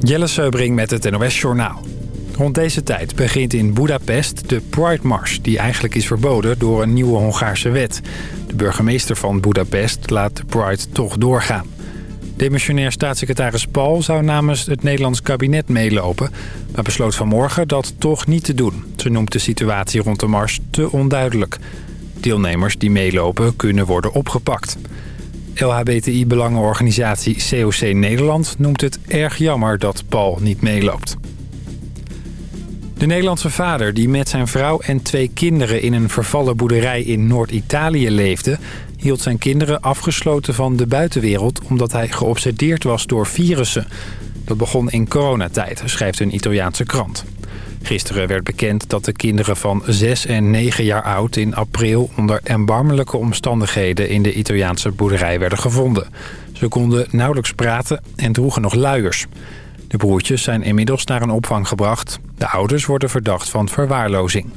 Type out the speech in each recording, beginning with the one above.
Jelle Seubring met het NOS Journaal. Rond deze tijd begint in Budapest de Pride Mars... die eigenlijk is verboden door een nieuwe Hongaarse wet. De burgemeester van Budapest laat de Pride toch doorgaan. Demissionair staatssecretaris Paul zou namens het Nederlands kabinet meelopen... maar besloot vanmorgen dat toch niet te doen. Ze noemt de situatie rond de mars te onduidelijk. Deelnemers die meelopen kunnen worden opgepakt. LHBTI-belangenorganisatie COC Nederland noemt het erg jammer dat Paul niet meeloopt. De Nederlandse vader die met zijn vrouw en twee kinderen in een vervallen boerderij in Noord-Italië leefde... hield zijn kinderen afgesloten van de buitenwereld omdat hij geobsedeerd was door virussen. Dat begon in coronatijd, schrijft een Italiaanse krant. Gisteren werd bekend dat de kinderen van 6 en 9 jaar oud in april onder erbarmelijke omstandigheden in de Italiaanse boerderij werden gevonden. Ze konden nauwelijks praten en droegen nog luiers. De broertjes zijn inmiddels naar een opvang gebracht. De ouders worden verdacht van verwaarlozing.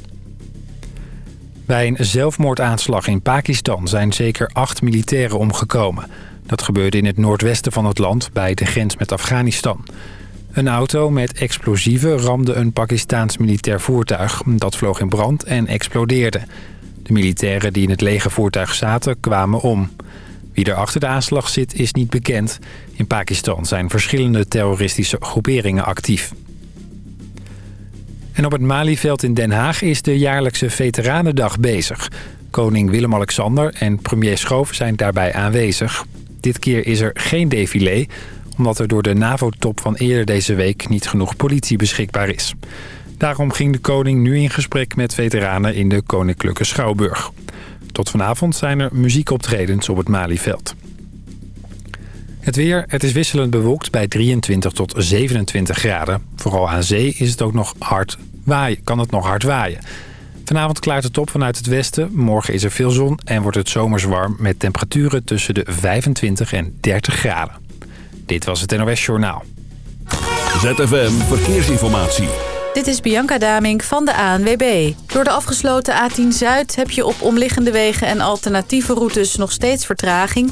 Bij een zelfmoordaanslag in Pakistan zijn zeker acht militairen omgekomen. Dat gebeurde in het noordwesten van het land bij de grens met Afghanistan. Een auto met explosieven ramde een Pakistaans militair voertuig. Dat vloog in brand en explodeerde. De militairen die in het lege voertuig zaten kwamen om. Wie er achter de aanslag zit is niet bekend. In Pakistan zijn verschillende terroristische groeperingen actief. En op het Malieveld in Den Haag is de jaarlijkse Veteranendag bezig. Koning Willem-Alexander en premier Schoof zijn daarbij aanwezig. Dit keer is er geen défilé, omdat er door de NAVO-top van eerder deze week niet genoeg politie beschikbaar is. Daarom ging de koning nu in gesprek met veteranen in de Koninklijke Schouwburg. Tot vanavond zijn er muziekoptredens op het Malieveld. Het weer, het is wisselend bewolkt bij 23 tot 27 graden. Vooral aan zee is het ook nog hard waaien, kan het nog hard waaien. Vanavond klaart het op vanuit het westen. Morgen is er veel zon en wordt het zomers warm... met temperaturen tussen de 25 en 30 graden. Dit was het NOS Journaal. ZFM Verkeersinformatie. Dit is Bianca Damink van de ANWB. Door de afgesloten A10 Zuid heb je op omliggende wegen en alternatieve routes nog steeds vertraging.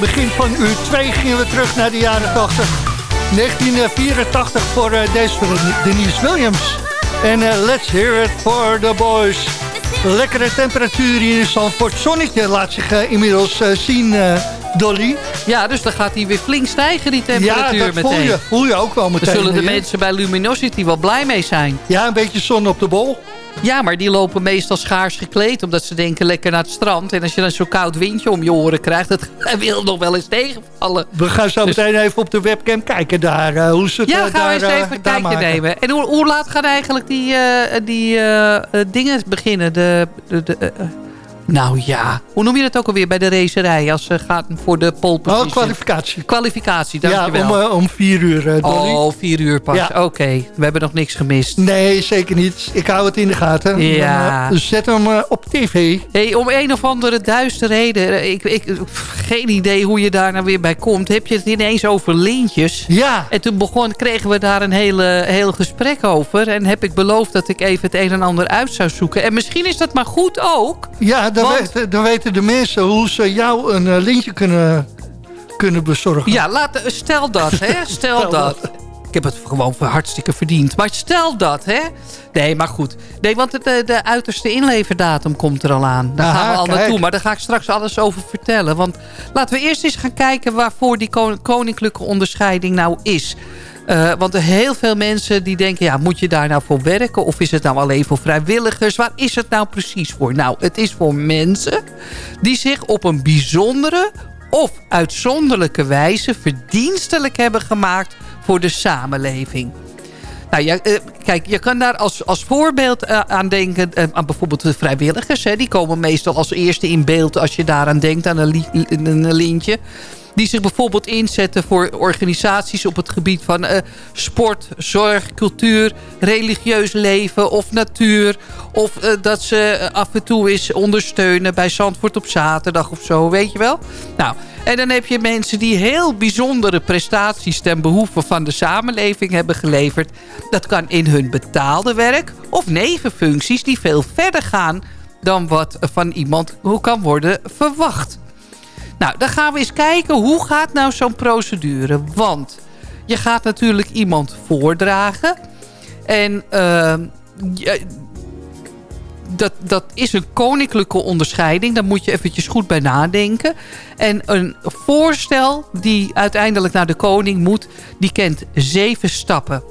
Begin van uur 2 gingen we terug naar de jaren 80. 1984 voor eh, deze van Denise Williams. En eh, let's hear it for the boys. Lekkere temperatuur hier in Zandvoort. Zonnetje laat zich eh, inmiddels zien, Dolly. Ja, dus dan gaat hij weer flink stijgen, die temperatuur Ja, dat voel meteen. je, voel je ook wel meteen. Daar zullen de mensen bij Luminosity wel blij mee zijn. Ja, een beetje zon op de bol. Ja, maar die lopen meestal schaars gekleed... omdat ze denken lekker naar het strand. En als je dan zo'n koud windje om je oren krijgt... dat wil nog wel eens tegenvallen. We gaan zo Dus- meteen even op de webcam kijken daar. eh, hoe ze het Ja, eh, gaan we daar, eens eh, even een daar kijkje maken. nemen. En hoe, hoe laat gaan eigenlijk die, eh, die eh, eh, dingen beginnen? De, de, de, eh, eh, nou ja, hoe noem je dat ook alweer bij de racerij... als ze gaan voor de pole position? Oh, kwalificatie. Kwalificatie, Ja, dankjewel. om, eh, om vier uur, eh, Dolly. oh, vier uur pas. Ja. Oké, we hebben nog niks gemist. Nee, zeker niet. Ik hou het in de gaten. Ja. Dan, eh, zet hem op tv. Hey, om een of andere duistere reden, ik, ik, geen idee hoe je daar nou weer bij komt, heb je het ineens over lintjes. Ja, En toen begon, kregen we daar een hele, heel gesprek over. En heb ik beloofd dat ik even het een en ander uit zou zoeken. En misschien is dat maar goed ook. ja dan, Want- weten, dan weten de mensen hoe ze jou een eh, lintje kunnen, kunnen bezorgen. Ja, laat, stel dat, hè. Stel, Stel dat. Ik heb het gewoon hartstikke verdiend. Maar stel dat, hè. Nee, maar goed. Nee, want de, de uiterste inleverdatum komt er al aan. Daar Aha, gaan we al kijk. naartoe. Maar daar ga ik straks alles over vertellen. Want laten we eerst eens gaan kijken... waarvoor die kon- koninklijke onderscheiding nou is. Eh, want heel veel mensen die denken... ja, moet je daar nou voor werken? Of is het nou alleen voor vrijwilligers? Waar is het nou precies voor? Nou, het is voor mensen... die zich op een bijzondere of uitzonderlijke wijze... verdienstelijk hebben gemaakt voor de samenleving. Nou, eh, kijk, je kan daar als, als voorbeeld eh, aan denken... aan bijvoorbeeld de vrijwilligers. Hè, die komen meestal als eerste in beeld... als je daaraan denkt, aan een, een lintje. Die zich bijvoorbeeld inzetten voor organisaties... op het gebied van eh, sport, zorg, cultuur... religieus leven of natuur. Of eh, dat ze af en toe eens ondersteunen... bij Zandvoort op zaterdag of zo, weet je wel? Nou, en dan heb je mensen die heel bijzondere prestaties... ten behoeve van de samenleving hebben geleverd. Dat kan in hun betaalde werk of nevenfuncties... die veel verder gaan dan wat van iemand kan worden verwacht. Nou, dan gaan we eens kijken hoe gaat nou zo'n procedure. Want je gaat natuurlijk iemand voordragen. En je, dat, dat is een koninklijke onderscheiding. Daar moet je eventjes goed bij nadenken. En een voorstel die uiteindelijk naar de koning moet... die kent zeven stappen.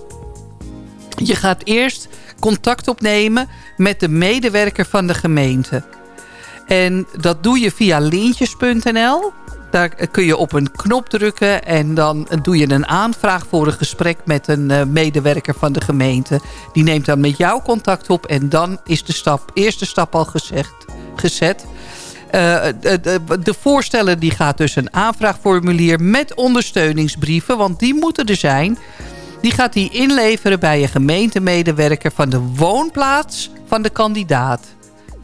Je gaat eerst contact opnemen met de medewerker van de gemeente. En dat doe je via lintjes.nl. Daar kun je op een knop drukken en dan doe je een aanvraag voor een gesprek met een eh, medewerker van de gemeente. Die neemt dan met jou contact op en dan is de stap, eerste stap al gezegd, gezet. Eh, de, de, de die gaat dus een aanvraagformulier met ondersteuningsbrieven, want die moeten er zijn. Die gaat die inleveren bij een gemeentemedewerker van de woonplaats van de kandidaat.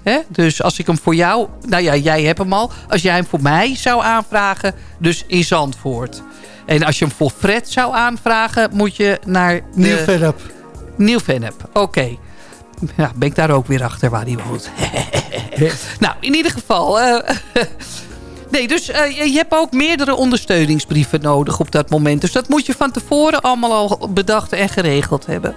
Hè? Dus als ik hem voor jou... Nou ja, jij hebt hem al. Als jij hem voor mij zou aanvragen, dus in Zandvoort. En als je hem voor Fred zou aanvragen, moet je naar... Nieuw-Vennep. Nieuw-Vennep, oké. Ja, ben ik daar ook weer achter waar hij woont. nou, in ieder geval... eh, nee, dus eh, je hebt ook meerdere ondersteuningsbrieven nodig op dat moment. Dus dat moet je van tevoren allemaal al bedacht en geregeld hebben.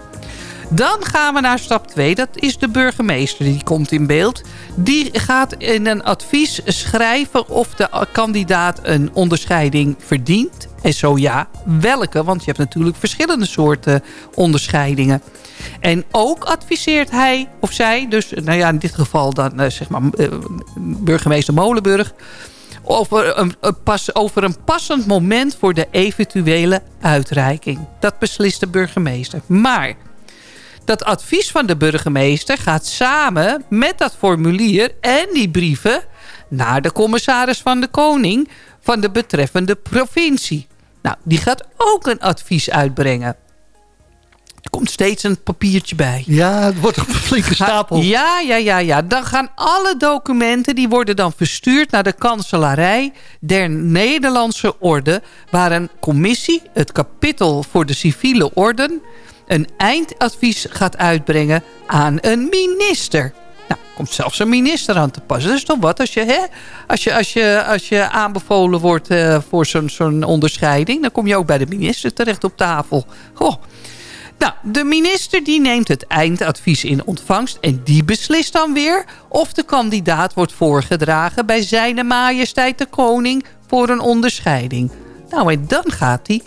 Dan gaan we naar stap 2. Dat is de burgemeester. Die komt in beeld. Die gaat in een advies schrijven of de kandidaat een onderscheiding verdient. En zo ja, welke? Want je hebt natuurlijk verschillende soorten onderscheidingen. En ook adviseert hij of zij, dus nou ja, in dit geval dan eh, zeg maar eh, burgemeester Molenburg... Een, over een passend moment voor de eventuele uitreiking. Dat beslist de burgemeester. Maar dat advies van de burgemeester gaat samen met dat formulier en die brieven naar de commissaris van de koning van de betreffende provincie. Nou, die gaat ook een advies uitbrengen. Er komt steeds een papiertje bij. Ja, het wordt een flinke stapel. Ja, ja, ja, ja. Dan gaan alle documenten, die worden dan verstuurd naar de kanselarij der Nederlandse Orde, waar een commissie, het kapittel voor de civiele orden, een eindadvies gaat uitbrengen aan een minister. Nou, komt zelfs een minister aan te passen. Dat is toch wat als je, hè, als je, als je, als je aanbevolen wordt eh, voor zo'n zo'n onderscheiding... dan kom je ook bij de minister terecht op tafel. Goh. Nou, de minister die neemt het eindadvies in ontvangst... en die beslist dan weer of de kandidaat wordt voorgedragen... bij zijn majesteit de koning voor een onderscheiding. Nou, en dan gaat hij,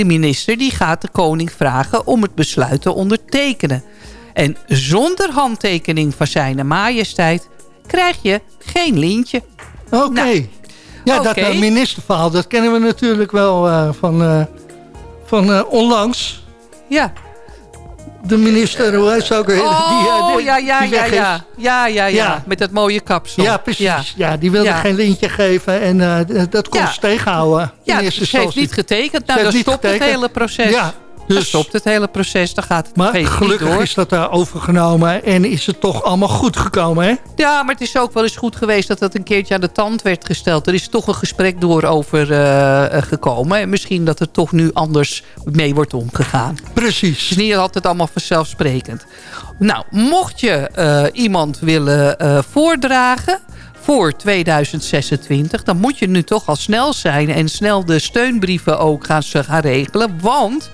de minister, die gaat de koning vragen... om het besluit te ondertekenen. En zonder handtekening van zijn majesteit... krijg je geen lintje. Oké. Nou, ja, dat eh, ministerverhaal, dat kennen we natuurlijk wel eh, van, eh, van onlangs. Ja. De minister, hoe heet ze ook weer? Die, eh, Oh, die- ja, ja, ja, ja. Ja, ja, ja. Met dat mooie kapsel. Ja, precies. Ja. Ja. die wilde Ja. geen lintje geven en eh, dat kon ze tegenhouden. Ja, ze heeft niet getekend. Nou, Ze dan stopt het hele proces. Ja, dus, stopt het hele proces. Dan gaat het maar gelukkig niet door. is dat daar overgenomen en is het toch allemaal goed gekomen, hè? Ja, maar het is ook wel eens goed geweest dat dat een keertje aan de tand werd gesteld. Er is toch een gesprek door over eh, eh, gekomen. En misschien dat er toch nu anders mee wordt omgegaan. Het Precies. is niet altijd allemaal vanzelfsprekend. Nou, mocht je eh, iemand willen voordragen voor 2026... dan moet je nu toch al snel zijn... en snel de steunbrieven ook gaan regelen. Want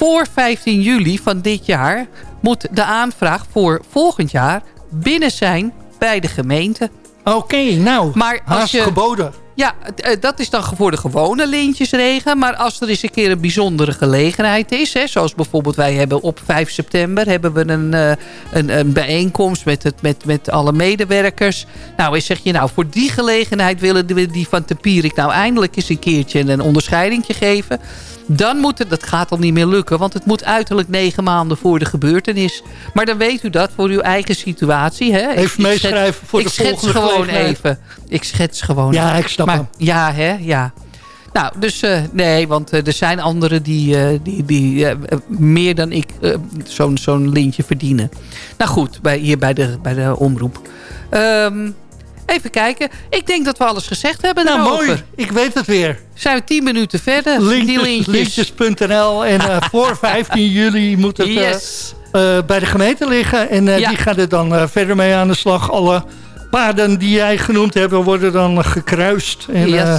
voor 15 juli van dit jaar... moet de aanvraag voor volgend jaar binnen zijn bij de gemeente. Oké, nou, Maar als haast je- geboden. Ja, eh, dat is dan voor de gewone lintjesregen. Maar als er eens een keer een bijzondere gelegenheid is... Hè, zoals bijvoorbeeld wij hebben op 5 september... hebben we een, eh, een, een bijeenkomst met, het, met, met alle medewerkers. Nou, en zeg je nou, voor die gelegenheid willen we die van Tempierik... nou eindelijk eens een keertje een onderscheidingje geven... Dan moet het, dat gaat al niet meer lukken, want het moet uiterlijk negen maanden voor de gebeurtenis. Maar dan weet u dat voor uw eigen situatie. Hè? Even Ik- ik meeschrijven voor de Ik schets volgende gewoon even. Ik schets gewoon Ja, ik snap maar. Ja, hè, ja. Nou, dus eh, nee, want eh, er zijn anderen die, eh, die, die meer dan ik zo'n zo'n lintje verdienen. Nou goed, bij, hier bij de, bij de omroep. Ehm, even kijken. Ik denk dat we alles gezegd hebben Nou, daarover. mooi. Ik weet het weer. Zijn we tien minuten verder? lintjes. linkjes.nl en voor 15 juli moet het Yes. bij de gemeente liggen. En Ja. die gaan er dan verder mee aan de slag. Alle paden die jij genoemd hebt worden dan gekruist. En, Yes. eh,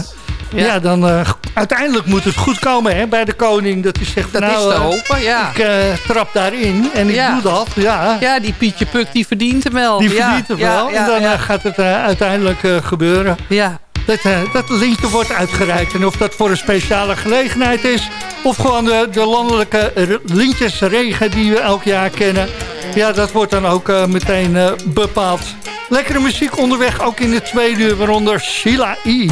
Ja. ja. dan eh, uiteindelijk moet het goed komen hè, bij de koning. Dat hij zegt, Dat nou, is te eh, hopen, ja. ik trap daarin en ik Ja. doe dat. Ja, Ja, die Pietje Puk, die verdient hem wel. die verdient ja, wel. En dan gaat het uiteindelijk gebeuren. ja. Dat, dat lintje wordt uitgereikt. En of dat voor een speciale gelegenheid is... of gewoon de, de landelijke lintjesregen die we elk jaar kennen... ja, dat wordt dan ook meteen bepaald. Lekkere muziek onderweg, ook in de tweede uur, waaronder Sheila E.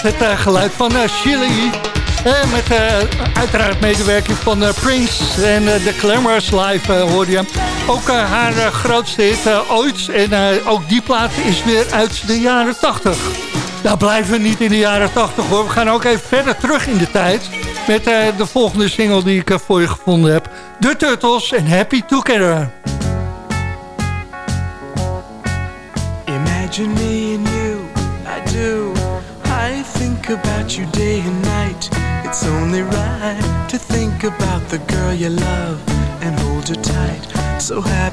het eh, geluid van Chili. Uh, met uiteraard medewerking van Prince en de Glamorous Live hoor je. Ook haar grootste hit ooit. En ook die plaat is weer uit de jaren 80. Nou blijven we niet in de jaren 80 hoor. We gaan ook even verder terug in de tijd. Met de volgende single die ik voor je gevonden heb. The Turtles en Happy Together.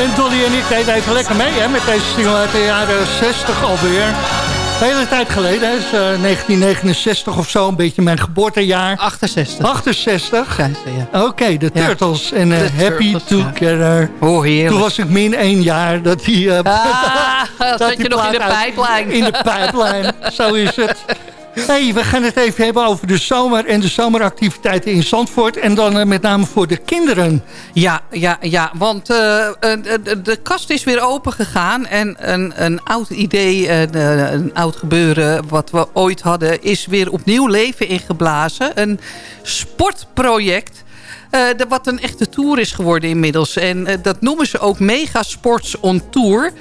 En Dolly en ik deden even lekker mee hè, met deze single uit de jaren 60 alweer. De hele tijd geleden, hè, is, 1969 eh, of zo, een beetje mijn geboortejaar. 68. 68? Ja. Oké, de Turtles en uh, Happy Turtles, Together. Oh, heerlijk. Toen was ik min één jaar dat die... Uh, ah, dat zat je nog in de pijplijn. In de pijplijn, zo is het. Hey, we gaan het even hebben over de zomer en de zomeractiviteiten in Zandvoort. En dan uh, met name voor de kinderen. Ja, ja, ja want uh, de, de, kast is weer open gegaan. En een, een oud idee, een, oud gebeuren wat we ooit hadden... is weer opnieuw leven ingeblazen. Een sportproject de, wat een echte tour is geworden inmiddels. En uh, dat noemen ze ook Megasports on Tour.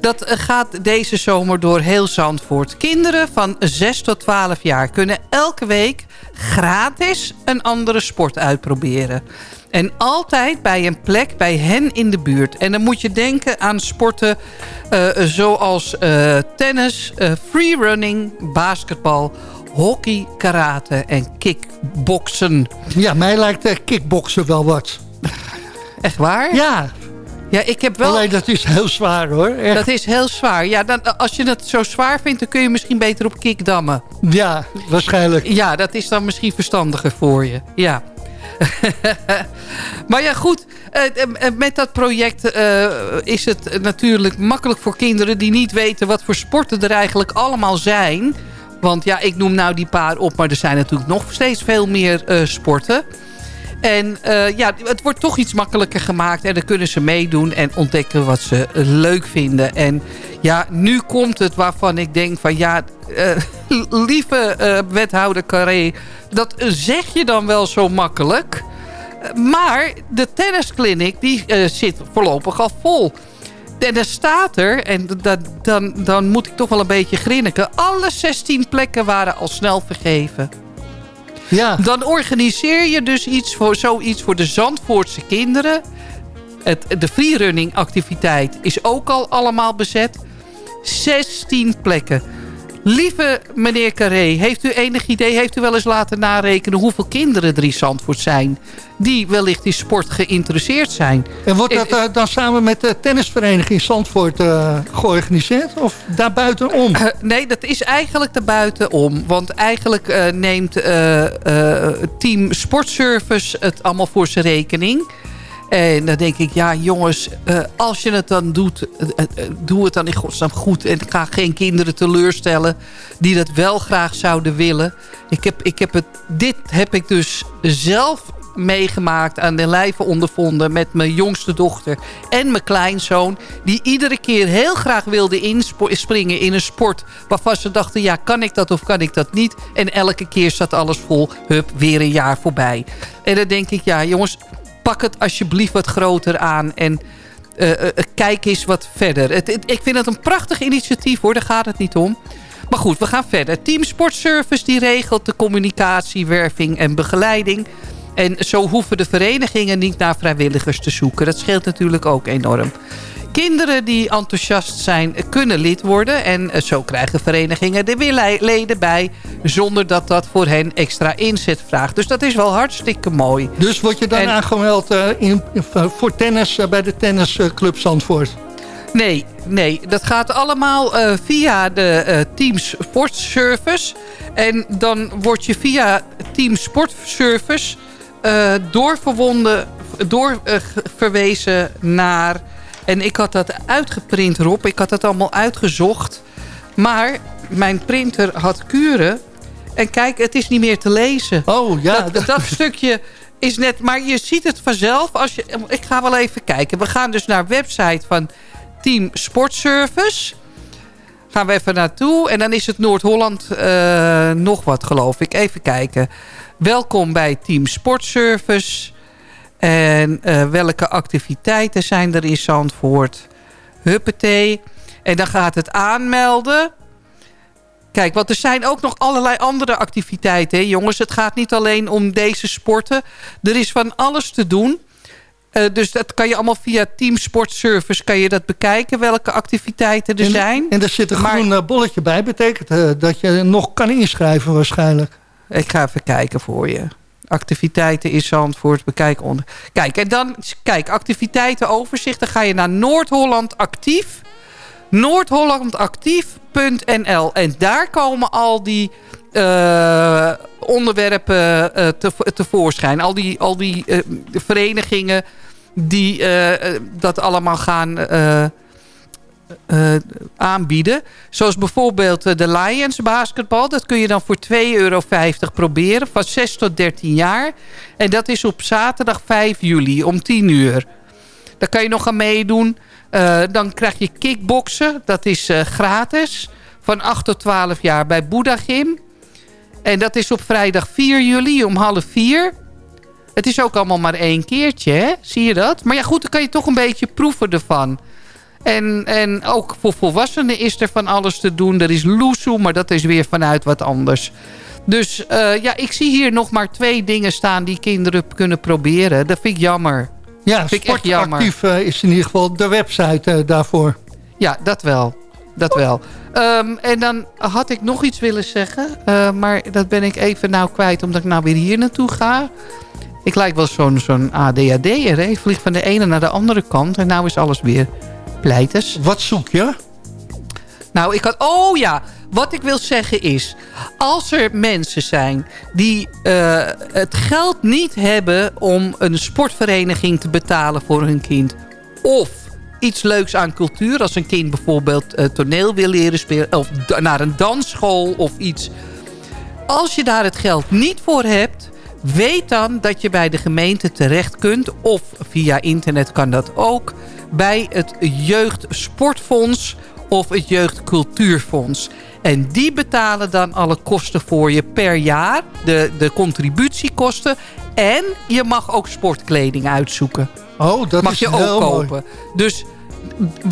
Dat uh, gaat deze zomer door heel Zandvoort. Kinderen van 6 tot 12 jaar kunnen elke week gratis een andere sport uitproberen. En altijd bij een plek bij hen in de buurt. En dan moet je denken aan sporten zoals tennis, uh, freerunning, basketbal hockey, karate en kickboksen. Ja, mij lijkt uh, kickboksen wel wat. Echt waar? Ja. Ja, ik heb wel... Alleen dat is heel zwaar hoor. Echt. Dat is heel zwaar. Ja, dan, als je het zo zwaar vindt, dan kun je misschien beter op kickdammen. Ja, waarschijnlijk. Ja, dat is dan misschien verstandiger voor je. Ja. maar ja, goed. Eh, eh, met dat project uh, is het natuurlijk makkelijk voor kinderen... die niet weten wat voor sporten er eigenlijk allemaal zijn... Want ja, ik noem nou die paar op, maar er zijn natuurlijk nog steeds veel meer uh, sporten. En uh, ja, het wordt toch iets makkelijker gemaakt. En dan kunnen ze meedoen en ontdekken wat ze leuk vinden. En ja, nu komt het waarvan ik denk van ja, lieve wethouder Carré... dat zeg je dan wel zo makkelijk... maar de tennisclinic die eh, zit voorlopig al vol. En er staat er, en dat, dan, dan moet ik toch wel een beetje grinniken... alle 16 plekken waren al snel vergeven. Ja, Dan organiseer je dus iets voor, zoiets voor de Zandvoortse kinderen. Het, de freerunning activiteit is ook al allemaal bezet. 16 plekken. Lieve meneer Carré, heeft u enig idee, heeft u wel eens laten narekenen... hoeveel kinderen er in Zandvoort zijn... die wellicht in sport geïnteresseerd zijn? en wordt dat Eh, eh, dan samen met de tennisvereniging Zandvoort eh, georganiseerd? Of daarbuitenom? Eh, nee, dat is eigenlijk daarbuitenom. Want eigenlijk eh, neemt eh, eh, het team Sportservice het allemaal voor zijn rekening. En dan denk ik, ja jongens, eh, als je het dan doet, eh, eh, doe het dan in godsnaam goed. En ga geen kinderen teleurstellen die dat wel graag zouden willen. Ik heb, ik heb het, dit heb ik dus zelf meegemaakt, aan de lijve ondervonden... met mijn jongste dochter en mijn kleinzoon... die iedere keer heel graag wilden inspringen in een sport... waarvan ze dachten, ja, kan ik dat of kan ik dat niet? En elke keer zat alles vol, hup, weer een jaar voorbij. En dan denk ik, ja, jongens, pak het alsjeblieft wat groter aan... en eh, kijk eens wat verder. Het, ik vind het een prachtig initiatief, hoor, daar gaat het niet om... Maar goed, we gaan verder. Team Sportservice die regelt de communicatie, werving en begeleiding. En zo hoeven de verenigingen niet naar vrijwilligers te zoeken. Dat scheelt natuurlijk ook enorm. Kinderen die enthousiast zijn kunnen lid worden. En eh, zo krijgen verenigingen er weer le- leden bij. Zonder dat dat voor hen extra inzet vraagt. Dus dat is wel hartstikke mooi. Dus word je dan En- aangemeld eh, in, voor tennis eh, bij de tennisclub Zandvoort? Nee, nee. Dat gaat allemaal eh, via de eh, Team Sportservice. En dan word je via Team Sportservice eh doorverwonden, doorverwezen naar... En ik had dat uitgeprint, Rob. Ik had dat allemaal uitgezocht. Maar mijn printer had kuren. En kijk, het is niet meer te lezen. Oh ja, dat, dat stukje is net... Maar je ziet het vanzelf. Als je, ik ga wel even kijken. We gaan dus naar de website van Team Sportservice. Gaan we even naartoe. En dan is het Noord-Holland eh, nog wat, geloof ik. Even kijken. Welkom bij Team Sportservice. En eh, welke activiteiten zijn er in Zandvoort? Huppatee. En dan gaat het aanmelden. Kijk, want er zijn ook nog allerlei andere activiteiten, hè, jongens. Het gaat niet alleen om deze sporten. Er is van alles te doen. Eh, dus dat kan je allemaal via Team Sportservice kan je dat bekijken, welke activiteiten er en, zijn. En er zit een groen eh, bolletje bij. Betekent dat je nog kan inschrijven waarschijnlijk. Ik ga even kijken voor je. Activiteiten in Zandvoort, bekijk onder. Kijk, en dan, kijk, activiteiten overzicht. Dan ga je naar Noord-Holland actief. Noordhollandactief.nl En daar komen al die eh, onderwerpen eh, te, tevoorschijn. Al die, al die eh, verenigingen die dat allemaal gaan eh, aanbieden. Zoals bijvoorbeeld eh, de Lions basketbal. Dat kun je dan voor 2,50 euro proberen. Van 6 tot 13 jaar. En dat is op zaterdag 5 juli om 10 uur. Daar kan je nog aan meedoen. Eh, dan krijg je kickboksen. Dat is eh, gratis. Van 8 tot 12 jaar bij Buddha Gym. En dat is op vrijdag 4 juli om half 4. Het is ook allemaal maar één keertje, hè? Zie je dat? Maar ja, goed, dan kan je toch een beetje proeven ervan. En, en ook voor volwassenen is er van alles te doen. Er is loesoe, maar dat is weer vanuit wat anders. Dus eh, ja, ik zie hier nog maar twee dingen staan die kinderen kunnen proberen. Dat vind ik jammer. Ja, sportactief eh, is in ieder geval de website eh, daarvoor. Ja, dat wel. Dat wel. Ehm, en dan had ik nog iets willen zeggen. maar dat ben ik even nou kwijt omdat ik nou weer hier naartoe ga. Ik lijk wel zo'n zo'n ADHD'er. vlieg van de ene naar de andere kant. En nou is alles weer pleiters. Wat zoek je? Nou, ik had... Oh ja, wat ik wil zeggen is... Als er mensen zijn die eh, het geld niet hebben... om een sportvereniging te betalen voor hun kind... of iets leuks aan cultuur... als een kind bijvoorbeeld eh, toneel wil leren spelen... of naar een dansschool of iets... Als je daar het geld niet voor hebt... weet dan dat je bij de gemeente terecht kunt... of via internet kan dat ook bij het Jeugdsportfonds of het Jeugdcultuurfonds. En die betalen dan alle kosten voor je per jaar. De, de contributiekosten. En je mag ook sportkleding uitzoeken. Oh, dat mag je ook kopen. Dus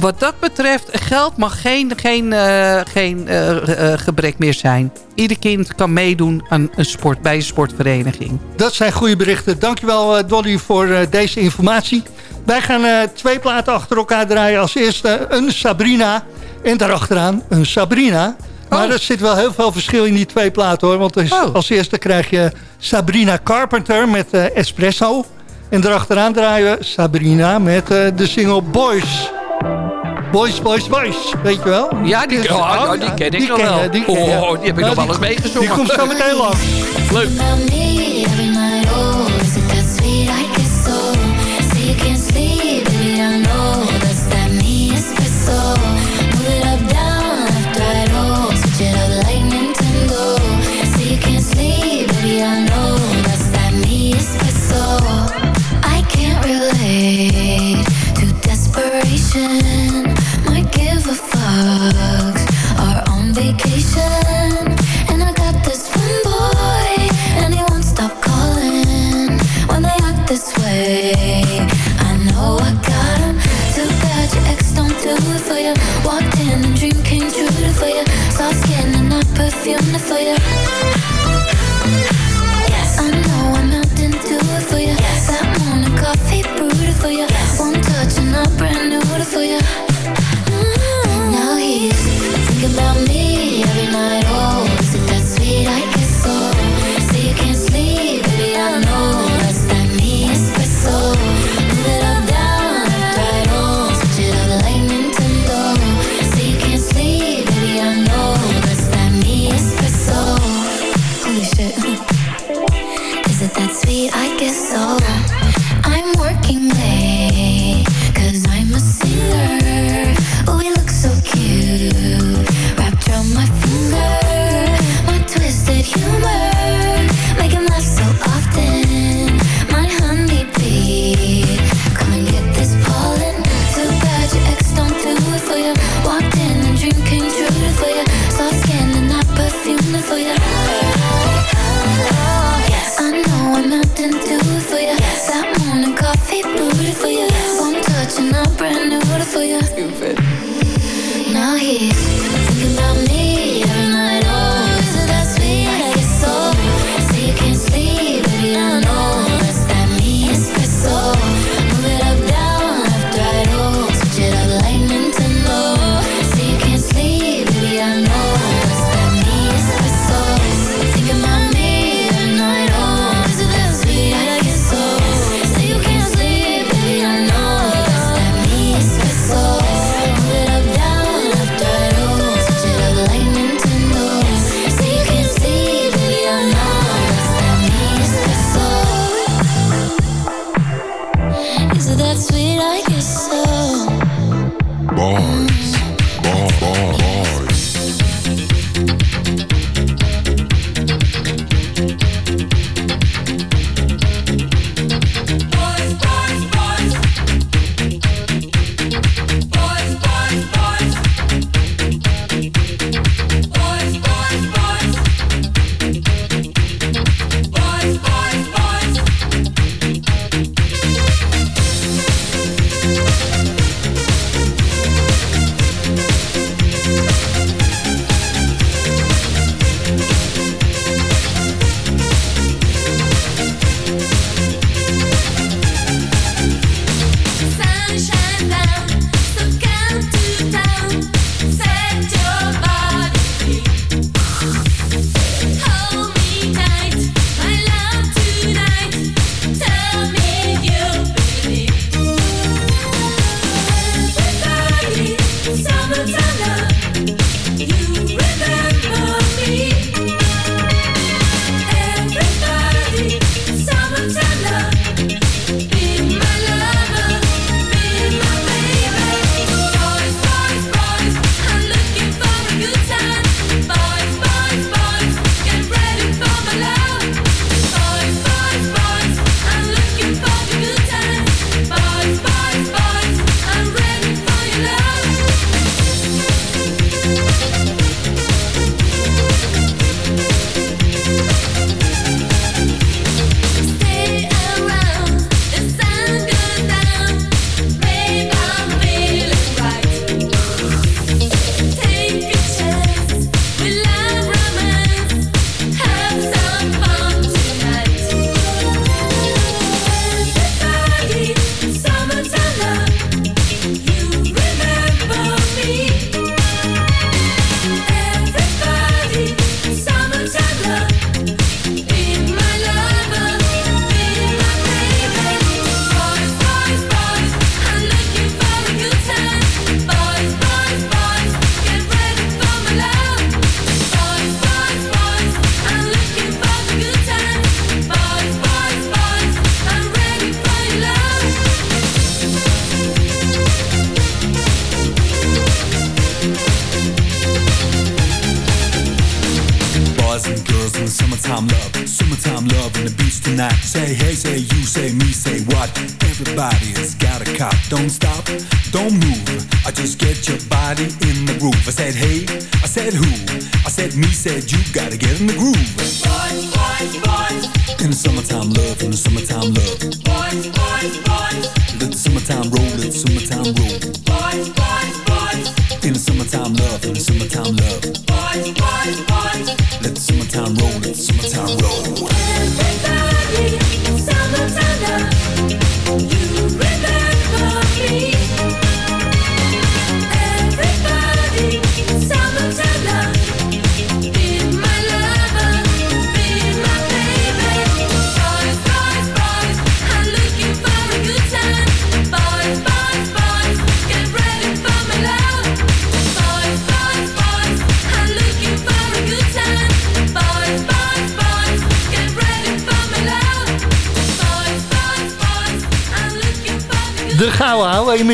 wat dat betreft, geld mag geen, geen, eh, geen eh, eh, gebrek meer zijn. Ieder kind kan meedoen aan een sport, bij een sportvereniging. Dat zijn goede berichten. Dankjewel Dolly voor deze informatie. Wij gaan eh, twee platen achter elkaar draaien. Als eerste een Sabrina en daarachteraan een Sabrina. Maar oh. er zit wel heel veel verschil in die twee platen hoor. Want oh. als eerste krijg je Sabrina Carpenter met uh, Espresso. En daarachteraan draaien we Sabrina met eh, de single Boys. Boys, boys, boys. Weet je wel? Ja, die, oh, oh, nou, die ken ik die ken, wel. Die, oh, die heb ik nou, nog wel eens meegezongen. Die komt zo meteen langs. Leuk. Is it that sweet? I guess so. I'm working late, cause I'm a singer. And the tonight. Say hey, say you, say me, say what? Everybody's got a cop. Don't stop, don't move. I just get your body in the groove. I said hey, I said who? I said me, said you. Gotta get in the groove. Boys, boys, boys, In the summertime love, in the summertime love. boys,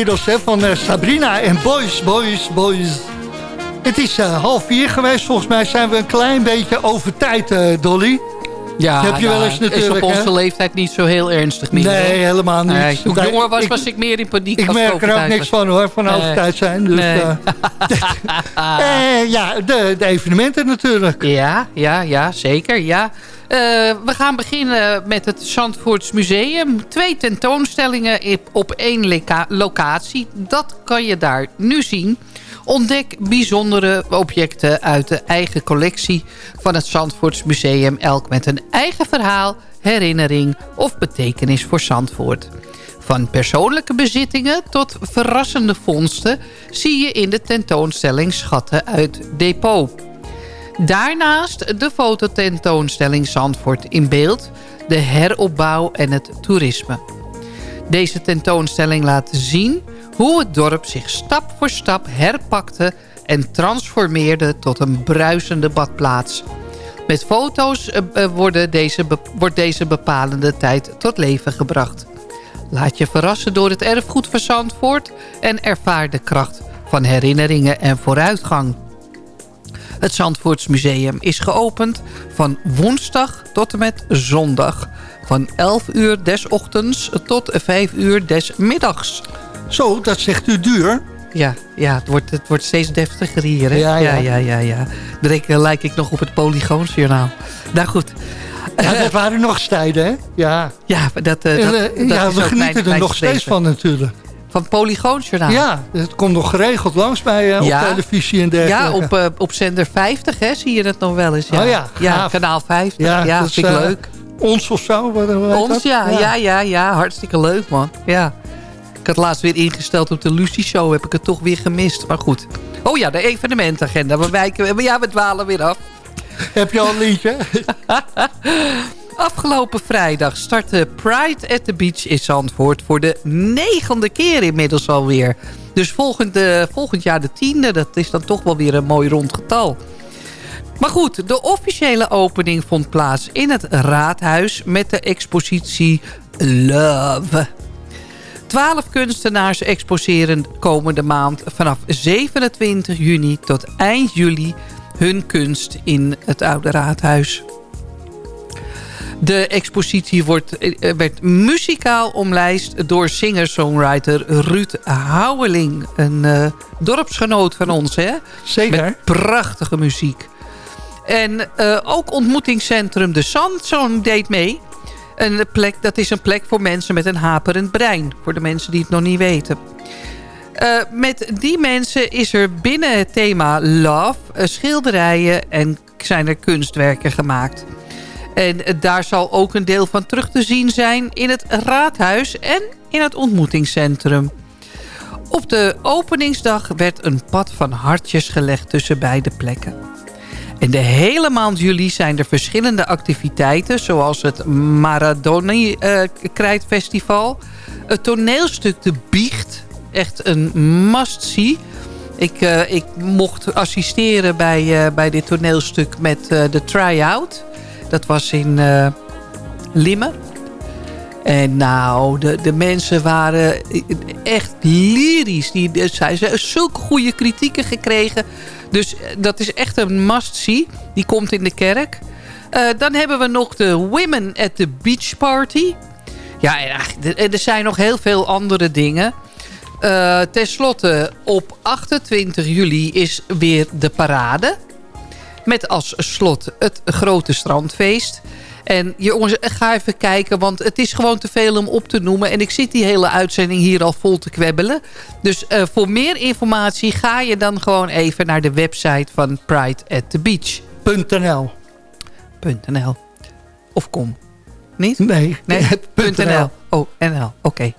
inmiddels hè, van eh, Sabrina en Boys, Boys, Boys. Het is eh, half vier geweest. Volgens mij zijn we een klein beetje over tijd, eh, Dolly. Ja, Heb je wel eens Is natuurlijk, op onze hè? leeftijd niet zo heel ernstig meer. Nee, hoor. helemaal niet. Nee, toen ik jonger was, ik- was ik meer in paniek. Ik merk er ook niks was. van hoor, van Nee. overtijd zijn. Dus, Nee. eh, ja, de, de evenementen natuurlijk. Ja, ja, ja, zeker, ja. Eh, we gaan beginnen met het Zandvoorts Museum. Twee tentoonstellingen op- één locatie. Dat kan je daar nu zien. Ontdek bijzondere objecten uit de eigen collectie van het Zandvoorts Museum. Elk met een eigen verhaal, herinnering of betekenis voor Zandvoort. Van persoonlijke bezittingen tot verrassende vondsten... zie je in de tentoonstelling Schatten uit Depot. Daarnaast de fototentoonstelling Zandvoort in beeld... de heropbouw en het toerisme. Deze tentoonstelling laat zien hoe het dorp zich stap voor stap herpakte... en transformeerde tot een bruisende badplaats. Met foto's eh, eh, worden deze, wordt deze bepalende tijd tot leven gebracht. Laat je verrassen door het erfgoed van Zandvoort... en ervaar de kracht van herinneringen en vooruitgang. Het Zandvoortsmuseum is geopend van woensdag tot en met zondag. Van 11 uur des ochtends tot 5 uur des middags. Zo, dat zegt u duur. Ja, ja het, wordt, het wordt steeds deftiger hier. Hè? Ja, ja. ja, ja, ja. Eh, lijk ik nog op het Polygoonsjournaal. Nou goed. Ja, dat waren nog eens tijden, hè? Ja, Ja, dat, eh, dat, eh, dat ja we genieten mijn- er mijn nog steeds van natuurlijk. Van Polygoonsjournaal. Ja, het komt nog geregeld langs bij Ja. op televisie en dergelijke. Ja, op, eh, op zender 50 hè, zie je dat nog wel eens. Ja, Oh ja, ja kanaal 50. Ja, Ja, dat is, ik eh, leuk. Ons of zo? Ons, ja, ja, ja, ja, hartstikke leuk, man. Ja. Ik had laatst weer ingesteld op de Lucy Show. Heb ik het toch weer gemist. Maar goed. Oh ja, de evenementagenda. We wijken, ja, we dwalen weer af. Heb je al een liedje? Afgelopen vrijdag startte Pride at the Beach in Zandvoort... voor de negende keer inmiddels alweer. Dus volgend, eh, volgend jaar de tiende. Dat is dan toch wel weer een mooi rond getal. Maar goed, de officiële opening vond plaats in het Raadhuis... met de expositie Love. Twaalf kunstenaars exposeren komende maand vanaf 27 juni tot eind juli hun kunst in het Oude Raadhuis. De expositie wordt, eh, werd muzikaal omlijst door singer-songwriter Ruud Houweling. Een eh, dorpsgenoot van ons, hè? Zeker. Met prachtige muziek. En eh, ook ontmoetingscentrum De Zandzone deed mee. Een plek, dat is een plek voor mensen met een haperend brein. Voor de mensen die het nog niet weten. Eh, met die mensen is er binnen het thema love eh, schilderijen en zijn er kunstwerken gemaakt. En eh, daar zal ook een deel van terug te zien zijn in het raadhuis en in het ontmoetingscentrum. Op de openingsdag werd een pad van hartjes gelegd tussen beide plekken. En de hele maand juli zijn er verschillende activiteiten... zoals het Maradoni eh het toneelstuk De Biecht, echt een must-see... Ik, eh, ik mocht assisteren bij, bij dit toneelstuk met de try-out. Dat was in eh Limmen. En nou, de, de mensen waren echt lyrisch. Die, zij ze zulke goede kritieken gekregen. Dus eh, dat is echt een must-see. Die komt in de kerk. Eh, dan hebben we nog de Women at the Beach Party. Ja, er- zijn nog heel veel andere dingen. Ten slotte, op 28 juli is weer de parade. Met als slot het grote strandfeest. En jongens, ga even kijken, want het is gewoon te veel om op te noemen. En ik zit die hele uitzending hier al vol te kwebbelen. Dus eh, voor meer informatie ga je dan gewoon even naar de website van Pride at the Beach. .nl. .nl. Of kom. Niet? Nee, Nee, .nl. Oh, NL. Oké.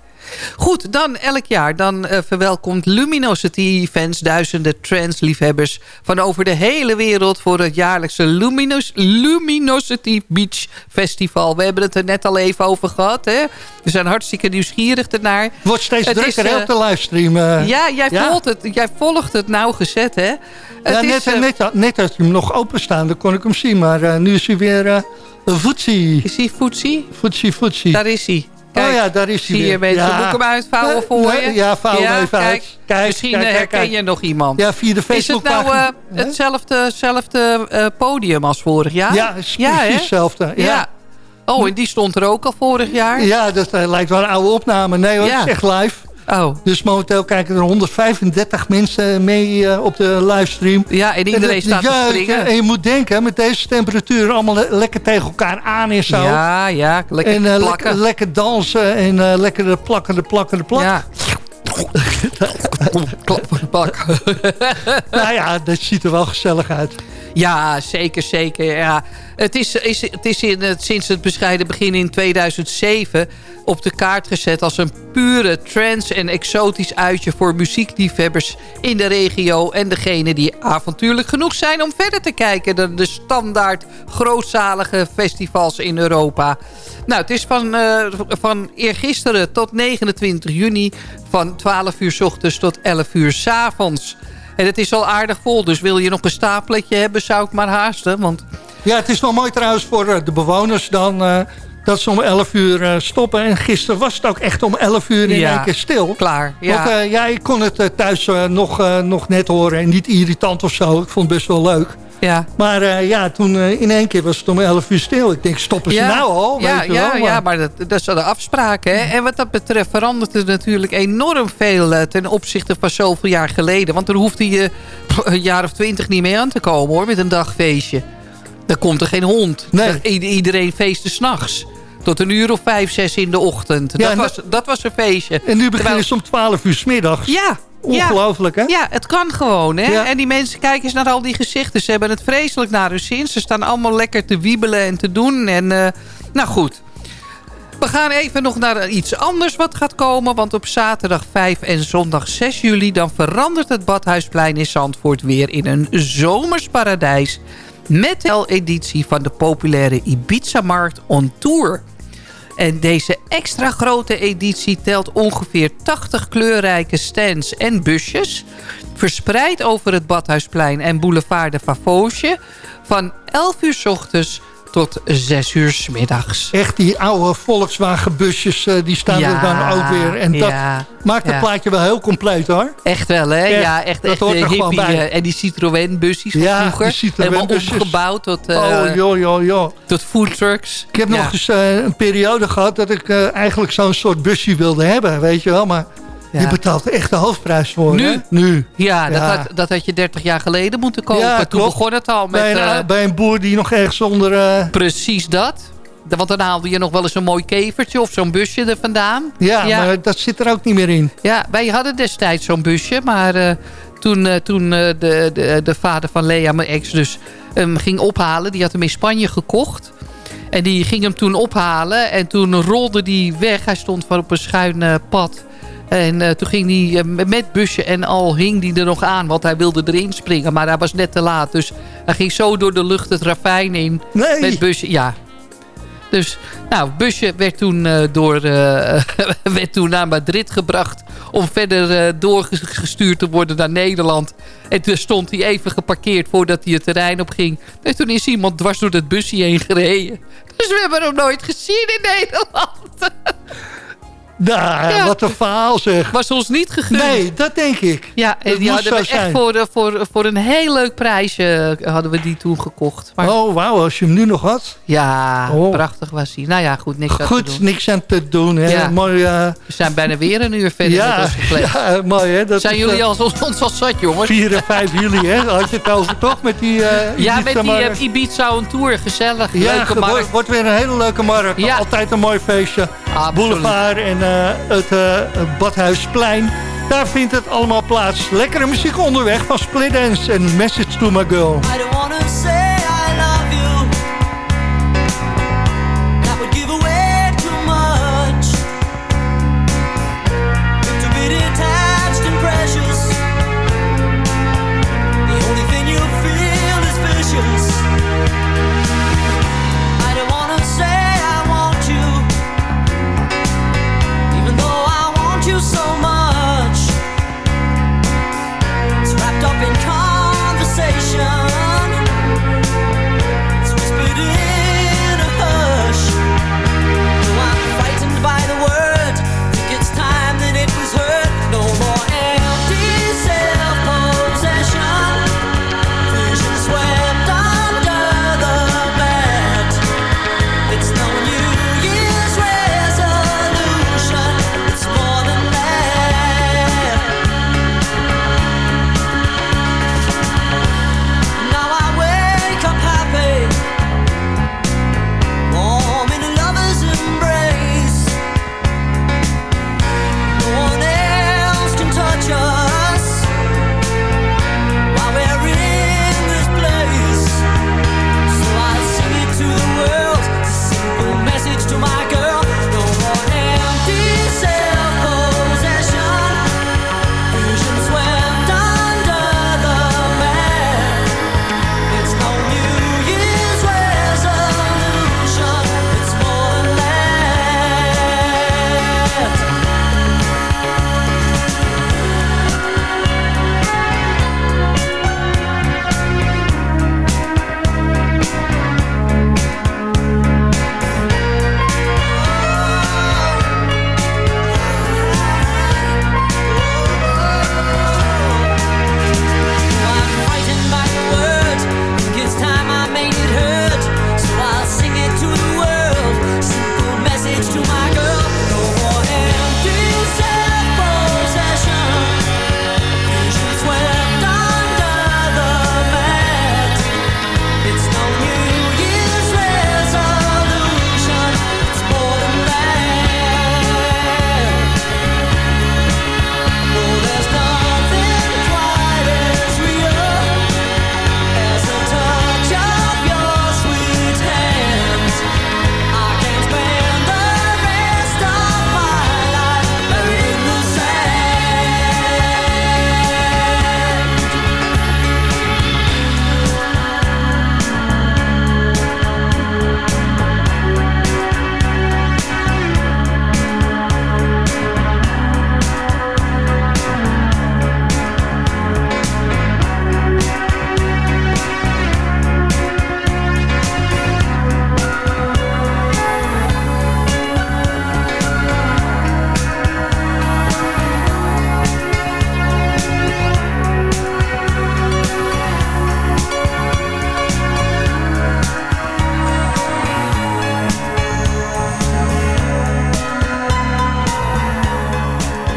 Goed, dan elk jaar dan eh, verwelkomt Luminosity Events duizenden transliefhebbers van over de hele wereld voor het jaarlijkse Luminos Luminosity Beach Festival. We hebben het er net al even over gehad. Hè? We zijn hartstikke nieuwsgierig ernaar. Wordt steeds Het drukker is, eh, op de livestream. eh. Ja, jij, ja. Volgt het, jij volgt het nauwgezet, hè? Ja, Het is, net, net, net had je hem nog openstaan, dan kon ik hem zien. Maar nu is hij weer voetsie. Is hij voetsie. Daar is hij. Oh ja, daar is hij Zie je weer. ja. moet ik hem uitvouwen voor nee, je? Ja, vouw hem even kijk, uit. Kijk, Misschien kijk, eh, kijk, herken kijk. je nog iemand. Ja, via de Is het nou eh, hetzelfde, hetzelfde eh, podium als vorig jaar? Ja, is Ja, precies hetzelfde. Ja. Ja. Oh, en die stond er ook al vorig jaar? Ja, dat eh, lijkt wel een oude opname. Nee hoor, Ja. het is echt live. Oh. Dus momenteel kijken er 135 mensen mee eh, op de livestream. Ja, en iedereen En dat- staat te springen. En je moet denken, met deze temperatuur allemaal le- lekker tegen elkaar aan en zo. Ja, ja, lekker en eh, plakken. lekker, lekker dansen en eh lekker de plakkende, plakkende plak. Ja. Klap voor de bak. Nou ja, dat ziet er wel gezellig uit. Ja, zeker, zeker. Ja. Het is, is, het is in, het- sinds het bescheiden begin in 2007 op de kaart gezet... als een pure trance- en exotisch uitje voor muziekliefhebbers in de regio... en degene die avontuurlijk genoeg zijn om verder te kijken... dan de standaard grootzalige festivals in Europa. Nou, het is van, eh van eergisteren tot 29 juni... van 12 uur s ochtends tot 11 uur s avonds... En het is al aardig vol, dus wil je nog een stapeletje hebben, zou ik maar haasten. Want Ja, het is wel mooi trouwens voor eh, de bewoners dan... eh, dat ze om 11 uur eh, stoppen. En gisteren was het ook echt om 11 uur in Ja. één keer stil. klaar. Ja. Want eh, ja, ik kon het thuis nog, nog net horen. En niet irritant of zo. Ik vond het best wel leuk. ja. Maar ja, toen in één keer was het om 11 uur stil. Ik denk, stoppen ze Ja, nou al? ja, weet je ja, wel, ja, maar dat, dat is de afspraken. Hè? En wat dat betreft verandert er natuurlijk enorm veel ten opzichte van zoveel jaar geleden. Want er hoefde je een jaar of twintig niet mee aan te komen hoor, met een dagfeestje. Dan komt er geen hond. Nee. Dan- i- iedereen feestte s'nachts. Tot een uur of vijf, zes in de ochtend. Ja, dat, was, dat was een feestje. En nu beginnen Terwijl- ze om 12 uur 's middags. Ja, ja. Ongelooflijk, hè? Ja, het kan gewoon. Hè? Ja. En die mensen kijken eens naar al die gezichten. Ze hebben het vreselijk naar hun zin. Ze staan allemaal lekker te wiebelen en te doen. En eh, nou goed. We gaan even nog naar iets anders wat gaat komen. Want op zaterdag 5 en zondag 6 juli... dan verandert het Badhuisplein in Zandvoort weer in een zomers paradijs. Met de editie van de populaire Ibiza-markt On Tour. En deze extra grote editie telt ongeveer 80 kleurrijke stands en busjes... verspreid over het Badhuisplein en boulevard de Favosje... van 11 uur s ochtends tot 6 uur s middags. Echt die oude Volkswagenbusjes, eh, die staan Ja, er dan ook weer. En dat ja, maakt het ja. plaatje wel heel compleet, hoor. Echt wel, hè? Echt, ja, echt, dat echt hoort er eh, gewoon hippie. bij. eh, En die Citroën-busjes van Ja, vroeger. die Citroën Helemaal busjes. omgebouwd tot, oh, joh, joh, joh. tot foodtrucks. Ik heb nog eens een periode gehad dat ik eigenlijk zo'n soort busje wilde hebben, weet je wel. Maar Ja. je betaalt echt de hoofdprijs voor, Nu? hè? Nu. Ja, dat. Had, dat had je 30 jaar geleden moeten kopen. Ja, Toen begon het al met... bij, een, eh, bij een boer die nog ergens onder... eh, Precies dat. Da- Want dan haalde je nog wel eens een mooi kevertje of zo'n busje er vandaan. ja, maar dat zit er ook niet meer in. Ja, wij hadden destijds zo'n busje. Maar eh, toen, toen de, de, de vader van Lea, mijn ex, dus hem ging ophalen. Die had hem in Spanje gekocht. En die ging hem toen ophalen. En toen rolde die weg. Hij stond van op een schuin pad. En eh, toen ging hij eh, met busje en al hing hij er nog aan. Want hij wilde erin springen. Maar hij was net te laat. Dus hij ging zo door de lucht het ravijn in. Nee. Met busje, ja. Dus, nou, busje werd toen, eh, door, werd toen naar Madrid gebracht... om verder doorgestuurd te worden naar Nederland. En toen stond hij even geparkeerd voordat hij het terrein op ging. En toen is iemand dwars door dat busje heen gereden. Dus we hebben hem nooit gezien in Nederland. Nou, Ja. wat een verhaal zeg. Was ons niet gegund. Nee, dat denk ik. Ja, en Dat die hadden we echt zijn. voor, voor, voor een heel leuk prijsje eh, hadden we die toen gekocht. Maar Oh, wauw, als je hem nu nog had. ja, Oh. prachtig was hij. Nou ja, goed, niks aan te Goed, doen. niks aan te doen. Hè. Ja. Mooi, eh, We zijn bijna weer een uur verder met ja, ons ja, mooi hè. Dat Zijn jullie eh, als ons, ons al zat, jongens? 4 en 5 juli, hè? Had je het over toch? Met die uh, Ja, met die uh, Ibiza een tour. Gezellig. Ja, leuke wordt, markt. wordt weer een hele leuke markt. Ja. Altijd een mooi feestje. Absoluut. Boulevard en het uh, Badhuisplein. Daar vindt het allemaal plaats. Lekkere muziek onderweg van Split Dance en Message to My Girl. I don't wanna say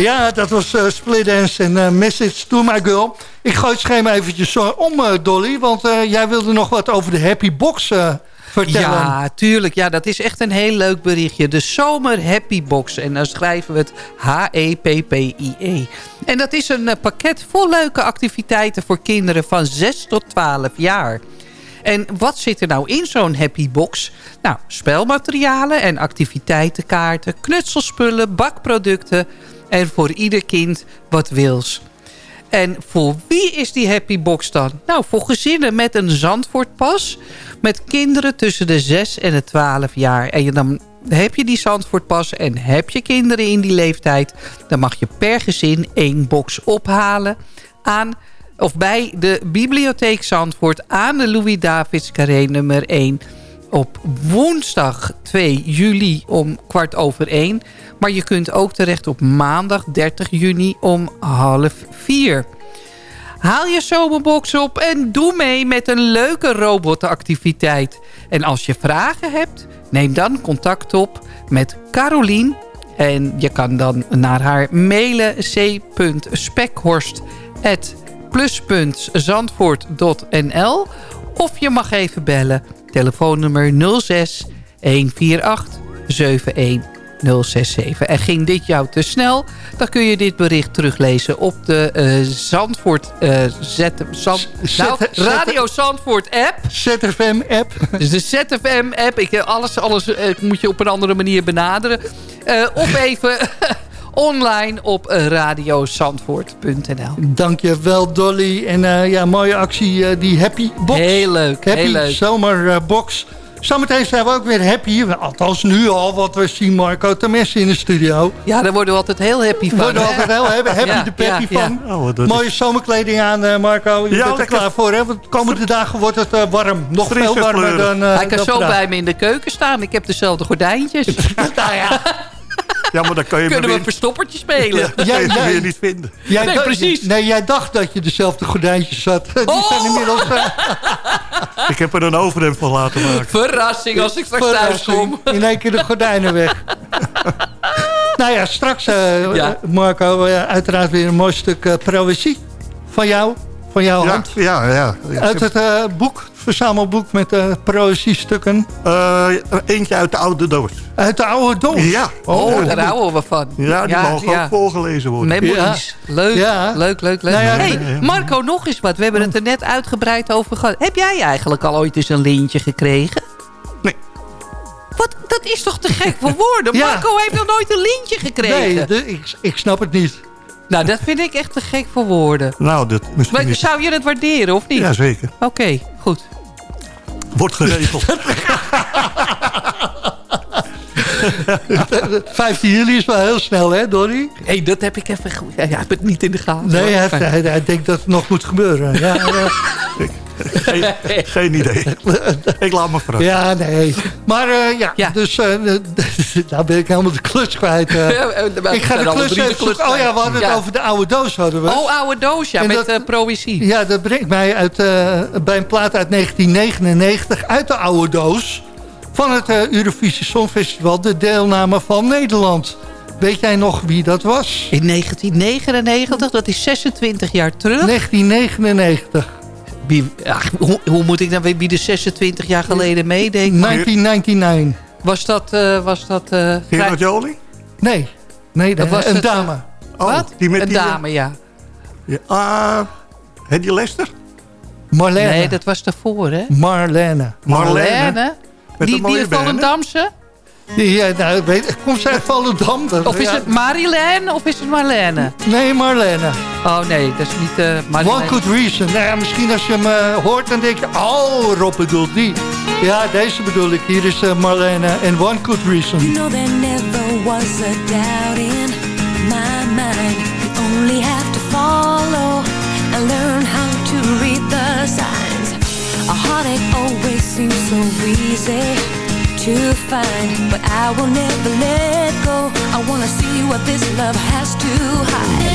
Ja, dat was uh, Split Dance en uh, Message to My Girl. Ik gooi het schema eventjes uh, om, Dolly. Want jij wilde nog wat over de Happy Box vertellen. Ja, tuurlijk. Ja, dat is echt een heel leuk berichtje. De Zomer Happy Box. En dan schrijven we het H-E-P-P-I-E. En dat is een pakket vol leuke activiteiten voor kinderen van 6 tot 12 jaar. En wat zit er nou in zo'n happy box? Nou, spelmaterialen en activiteitenkaarten, knutselspullen, bakproducten... en voor ieder kind wat wils. En voor wie is die happy box dan? Nou, voor gezinnen met een Zandvoortpas... met kinderen tussen de 6 en de 12 jaar. En dan heb je die Zandvoortpas en heb je kinderen in die leeftijd... dan mag je per gezin één box ophalen aan of bij de Bibliotheek Zandvoort aan de Louis Davids Carré nummer 1 op woensdag 2 juli om kwart over 1. Maar je kunt ook terecht op maandag 30 juni om half 4. Haal je zomerbox op en doe mee met een leuke robotactiviteit. En als je vragen hebt, neem dan contact op met Carolien. En je kan dan naar haar mailen c.spekhorst.plus.zandvoort.nl Of je mag even bellen. Telefoonnummer 06 148 71 067. En ging dit jou te snel, dan kun je dit bericht teruglezen op de eh, Zandvoort, zet, Zand, nou, Radio Zandvoort app. ZFM app. Dus de ZFM app. Ik, eh, alles alles moet je op een andere manier benaderen. Of even online op eh, radiozandvoort.nl. Dankjewel Dolly. En eh, ja, mooie actie, eh, die Happy Box. Heel leuk, Happy heel leuk. Zomerbox. Zometeen zijn we ook weer happy. Althans nu al, want we zien Marco Temes in de studio. Ja, daar worden we altijd heel happy We van. worden hè? altijd heel happy, happy Ja, de peppy ja, van. ja. Oh, Mooie is zomerkleding aan, eh, Marco. Je Ja, bent er klaar voor, hè? Want de komende dagen wordt het eh, warm. Nog Frisse veel warmer kleuren. dan, eh, Hij kan dan zo vandaag. bij me in de keuken staan. Ik heb dezelfde gordijntjes. Nou ja, Ja, maar dan kan je Kunnen we weer, verstoppertje spelen? kan je Jij- weer niet vinden. jij Nee, precies. Nee, jij dacht dat je dezelfde gordijntjes had. Die Oh! zijn inmiddels... eh, Ik heb er een overhemd van laten maken. Verrassing als ik straks thuis verrassing. kom. In één keer de gordijnen weg. nou ja, straks, eh, Ja. Marco, eh, uiteraard weer een mooi stuk eh proëzie van jou. Van jouw Ja, hand. ja, ja. Uit het eh, boek, verzamelboek met uh, proëziestukken. Eh, eentje uit de oude doos. Uit de oude doos. Ja. Oh, daar houden we van. Ja, die mogen ook voorgelezen worden. Memories. Leuk, Ja. leuk, leuk, leuk. Nou ja, hey, ja, ja. Marco, nog eens wat. We hebben het er net uitgebreid over gehad. Heb jij eigenlijk al ooit eens een lintje gekregen? Nee. Wat? Dat is toch te gek voor woorden? Ja. Marco heeft nog nooit een lintje gekregen. Nee, de- ik, ik snap het niet. Nou, dat vind ik echt te gek voor woorden. Nou, dat misschien Maar is... zou je het waarderen, of niet? Jazeker. Oké, goed. Wordt geregeld. 15 juli is wel heel snel, hè, Dolly? hey, dat heb ik even goed. Jij hebt het niet in de gaten. Nee, hij, hij, hij denkt dat het nog moet gebeuren. Ja, ja. geen, geen idee. Ik laat me vragen. Ja, nee. Maar eh, ja, Ja. dus uh, nou ben ik helemaal de klus kwijt. Uh. ik ga de klus even zoeken. Oh ja, we hadden ja. het over de oude doos. Hadden we. Oh, oude doos, ja, En met dat- uh, proëzie. Ja, dat brengt mij uit, uh, bij een plaat uit 1999 uit de oude doos... van het uh, Eurovisie Songfestival, de deelname van Nederland. Weet jij nog wie dat was? In 1999, dat is 26 jaar terug. 1999. Wie, ach, hoe, hoe, moet ik dan weten wie de 26 jaar geleden meedenkt? 1999. Was dat... Uh, was dat uh, Gerard Joling? Nee, nee dat was een het, dame. Oh, Wat? Die met een die, dame, ja. ja uh, Hedy Lester? Marlene. Nee, dat was daarvoor, hè? Marlene. Marlene? Marlene? Met die die Volendamse? Ja, nou, weet, komt zij uit Volendam? Of is het Marilène of is het Marlene? Nee, Marlene. Oh nee, dat is niet uh, Marlene. One Good Reason. Nou ja, misschien als je hem uh, hoort, dan denk je... Oh, Rob bedoelt die. Ja, deze bedoel ik. Hier is uh, Marlene en One Good Reason. You know there never was a doubt in my mind. You only have to follow and learn how to read the signs. A heartache seems so easy to find But I will never let go. I wanna see what this love has to hide